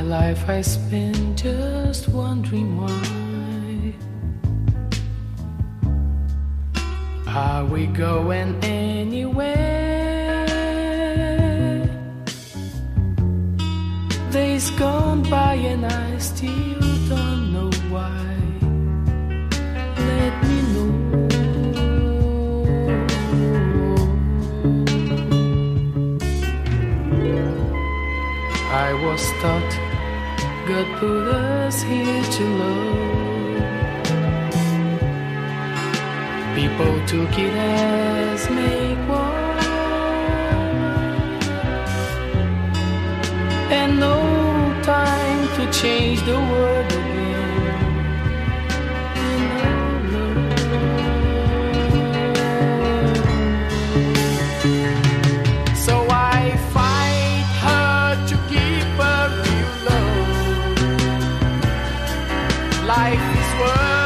my life I spend just wondering why. Are we going anywhere? Days gone by and I still don't know why. Let me know. I was taught God put us here to love. People took it as make war, and no time to change the world Life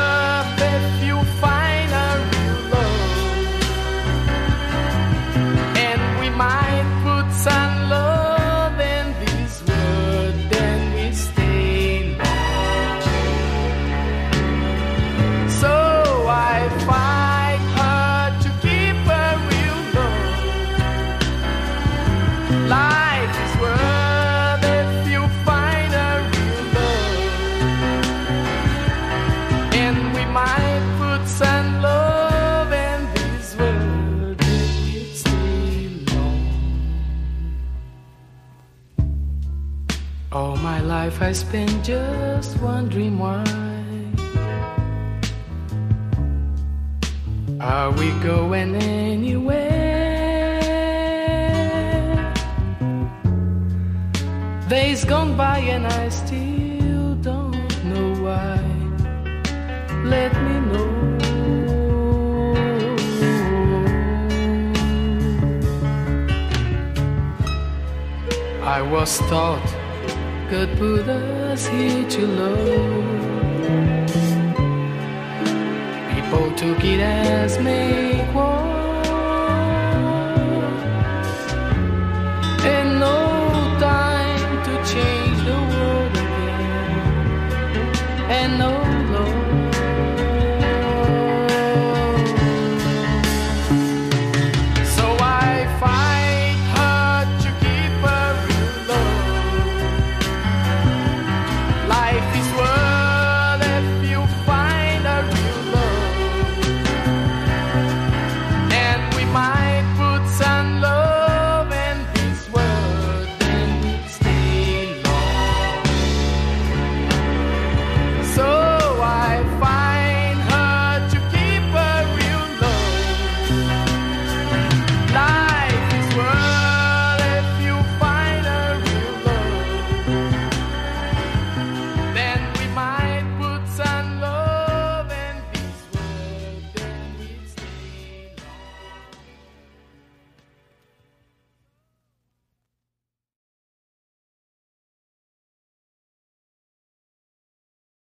All my life I spent just wondering why. Are we going anywhere? Days gone by and I still don't know why. Let me know. I was taught God put us here to love. People took it as make war.